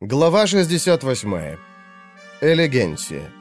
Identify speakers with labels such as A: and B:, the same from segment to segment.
A: Глава 68. Элегенция.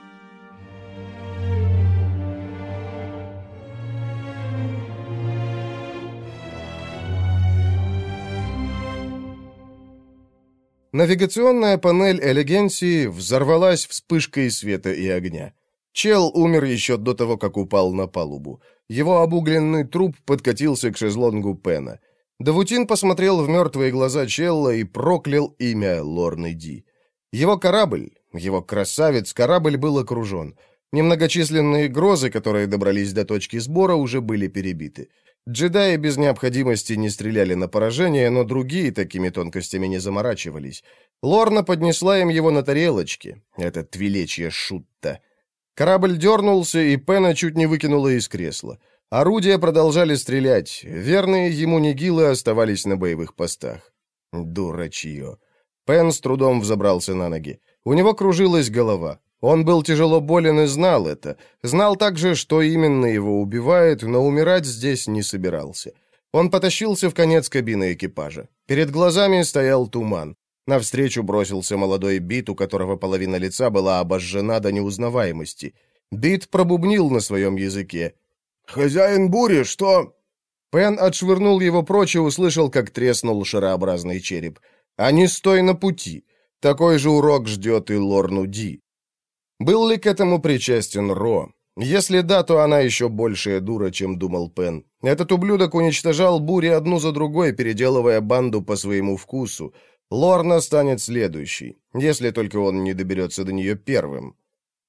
A: Навигационная панель Элегенции взорвалась вспышкой света и огня. Чел умер еще до того, как упал на палубу. Его обугленный труп подкатился к шезлонгу Пена. Давутин посмотрел в мертвые глаза Челла и проклял имя Лорны Ди. Его корабль, его красавец-корабль был окружен. Немногочисленные грозы, которые добрались до точки сбора, уже были перебиты. Джедаи без необходимости не стреляли на поражение, но другие такими тонкостями не заморачивались. Лорна поднесла им его на тарелочке. Это твилечья шутта. Корабль дернулся, и Пена чуть не выкинула из кресла. Орудия продолжали стрелять. Верные ему нигилы оставались на боевых постах. Дурачье. Пен с трудом взобрался на ноги. У него кружилась голова. Он был тяжело болен и знал это. Знал также, что именно его убивает, но умирать здесь не собирался. Он потащился в конец кабины экипажа. Перед глазами стоял туман. Навстречу бросился молодой Бит, у которого половина лица была обожжена до неузнаваемости. Бит пробубнил на своем языке. «Хозяин бури, что...» Пен отшвырнул его прочь и услышал, как треснул шарообразный череп. «А не стой на пути. Такой же урок ждет и Лорну Ди». Был ли к этому причастен Ро? Если да, то она еще большая дура, чем думал Пен. Этот ублюдок уничтожал бури одну за другой, переделывая банду по своему вкусу. Лорна станет следующей, если только он не доберется до нее первым.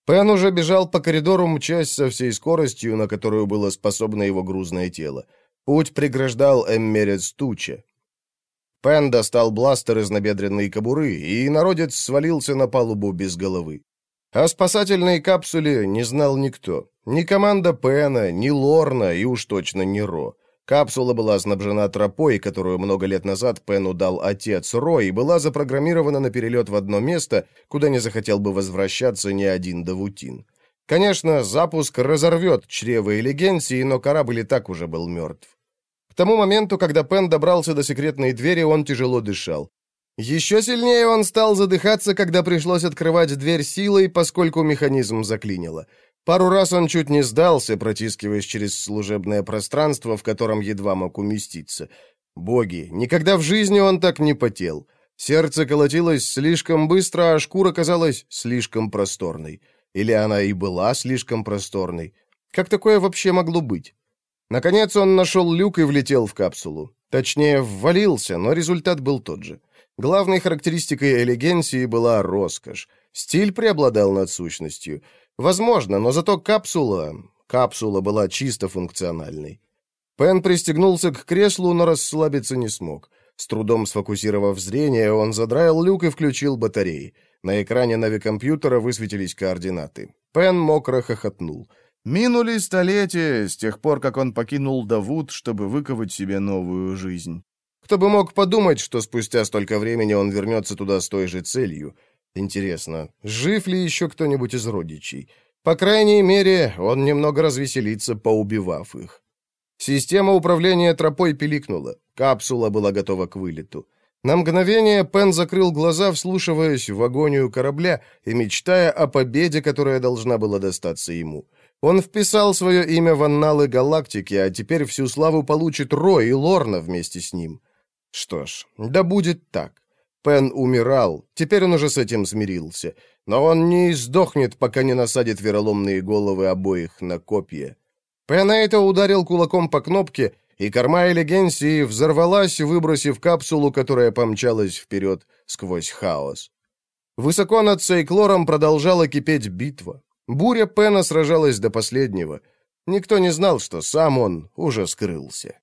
A: Пен уже бежал по коридору, мчась со всей скоростью, на которую было способно его грузное тело. Путь преграждал Эммерец туча. Пен достал бластер из набедренной кобуры, и народец свалился на палубу без головы. О спасательной капсуле не знал никто. Ни команда Пена, ни Лорна, и уж точно не Ро. Капсула была снабжена тропой, которую много лет назад Пену дал отец Рой, и была запрограммирована на перелет в одно место, куда не захотел бы возвращаться ни один Давутин. Конечно, запуск разорвет чрево элегенции, но корабль и так уже был мертв. К тому моменту, когда Пен добрался до секретной двери, он тяжело дышал. Еще сильнее он стал задыхаться, когда пришлось открывать дверь силой, поскольку механизм заклинило. Пару раз он чуть не сдался, протискиваясь через служебное пространство, в котором едва мог уместиться. Боги, никогда в жизни он так не потел. Сердце колотилось слишком быстро, а шкура казалась слишком просторной. Или она и была слишком просторной. Как такое вообще могло быть? Наконец он нашел люк и влетел в капсулу. Точнее, ввалился, но результат был тот же. Главной характеристикой элегенции была роскошь. Стиль преобладал над сущностью. Возможно, но зато капсула... Капсула была чисто функциональной. Пен пристегнулся к креслу, но расслабиться не смог. С трудом сфокусировав зрение, он задраил люк и включил батареи. На экране навикомпьютера высветились координаты. Пен мокро хохотнул. Минули столетия с тех пор, как он покинул Давуд, чтобы выковать себе новую жизнь. Кто бы мог подумать, что спустя столько времени он вернется туда с той же целью — Интересно, жив ли еще кто-нибудь из родичей? По крайней мере, он немного развеселится, поубивав их. Система управления тропой пиликнула. Капсула была готова к вылету. На мгновение Пен закрыл глаза, вслушиваясь в агонию корабля и мечтая о победе, которая должна была достаться ему. Он вписал свое имя в анналы галактики, а теперь всю славу получит Рой и Лорна вместе с ним. Что ж, да будет так. Пен умирал, теперь он уже с этим смирился. Но он не издохнет, пока не насадит вероломные головы обоих на копья. Это ударил кулаком по кнопке, и корма элегенции взорвалась, выбросив капсулу, которая помчалась вперед сквозь хаос. Высоко над Сейклором продолжала кипеть битва. Буря Пена сражалась до последнего. Никто не знал, что сам он уже скрылся.